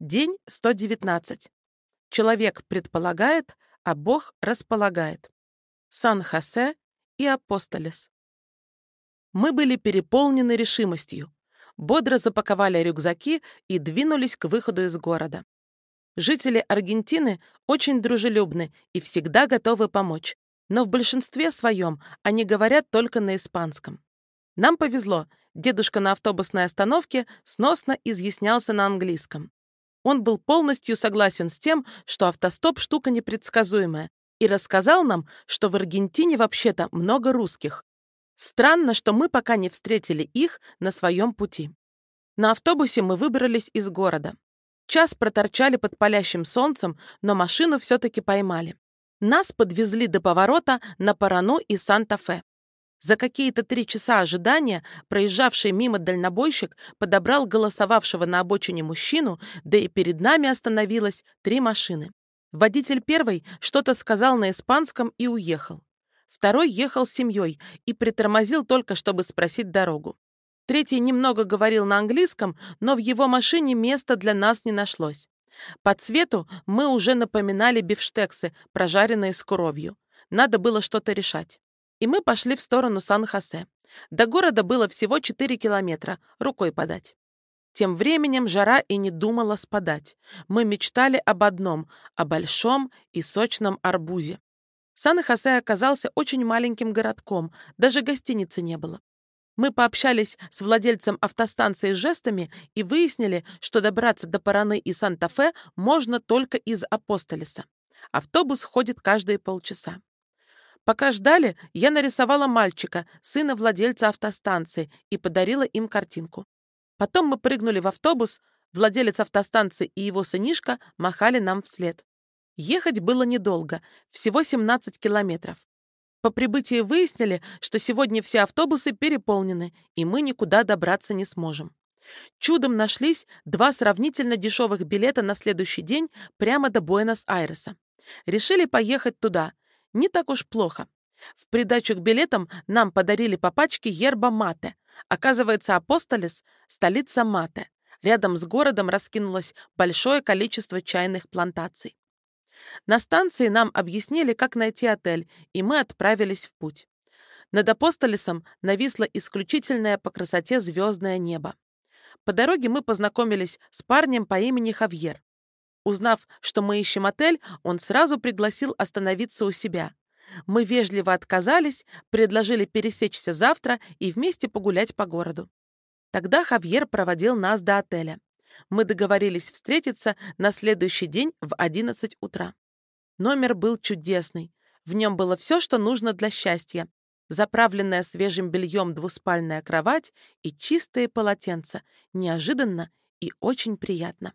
День 119. Человек предполагает, а Бог располагает. Сан-Хосе и Апостолес. Мы были переполнены решимостью. Бодро запаковали рюкзаки и двинулись к выходу из города. Жители Аргентины очень дружелюбны и всегда готовы помочь, но в большинстве своем они говорят только на испанском. Нам повезло, дедушка на автобусной остановке сносно изъяснялся на английском. Он был полностью согласен с тем, что автостоп — штука непредсказуемая, и рассказал нам, что в Аргентине вообще-то много русских. Странно, что мы пока не встретили их на своем пути. На автобусе мы выбрались из города. Час проторчали под палящим солнцем, но машину все-таки поймали. Нас подвезли до поворота на Парану и Санта-Фе. За какие-то три часа ожидания проезжавший мимо дальнобойщик подобрал голосовавшего на обочине мужчину, да и перед нами остановилось три машины. Водитель первой что-то сказал на испанском и уехал. Второй ехал с семьей и притормозил только, чтобы спросить дорогу. Третий немного говорил на английском, но в его машине места для нас не нашлось. По цвету мы уже напоминали бифштексы, прожаренные с кровью. Надо было что-то решать. И мы пошли в сторону Сан-Хосе. До города было всего 4 километра, рукой подать. Тем временем жара и не думала спадать. Мы мечтали об одном — о большом и сочном арбузе. Сан-Хосе оказался очень маленьким городком, даже гостиницы не было. Мы пообщались с владельцем автостанции жестами и выяснили, что добраться до Параны и Санта-Фе можно только из Апостолеса. Автобус ходит каждые полчаса. Пока ждали, я нарисовала мальчика, сына владельца автостанции, и подарила им картинку. Потом мы прыгнули в автобус, владелец автостанции и его сынишка махали нам вслед. Ехать было недолго, всего 17 километров. По прибытии выяснили, что сегодня все автобусы переполнены, и мы никуда добраться не сможем. Чудом нашлись два сравнительно дешевых билета на следующий день прямо до Буэнос-Айреса. Решили поехать туда. Не так уж плохо. В придачу к билетам нам подарили по пачке ерба мате. Оказывается, Апостолес — столица мате. Рядом с городом раскинулось большое количество чайных плантаций. На станции нам объяснили, как найти отель, и мы отправились в путь. Над Апостолесом нависло исключительное по красоте звездное небо. По дороге мы познакомились с парнем по имени Хавьер. Узнав, что мы ищем отель, он сразу пригласил остановиться у себя. Мы вежливо отказались, предложили пересечься завтра и вместе погулять по городу. Тогда Хавьер проводил нас до отеля мы договорились встретиться на следующий день в 11 утра. Номер был чудесный. В нем было все, что нужно для счастья. Заправленная свежим бельем двуспальная кровать и чистые полотенца. Неожиданно и очень приятно.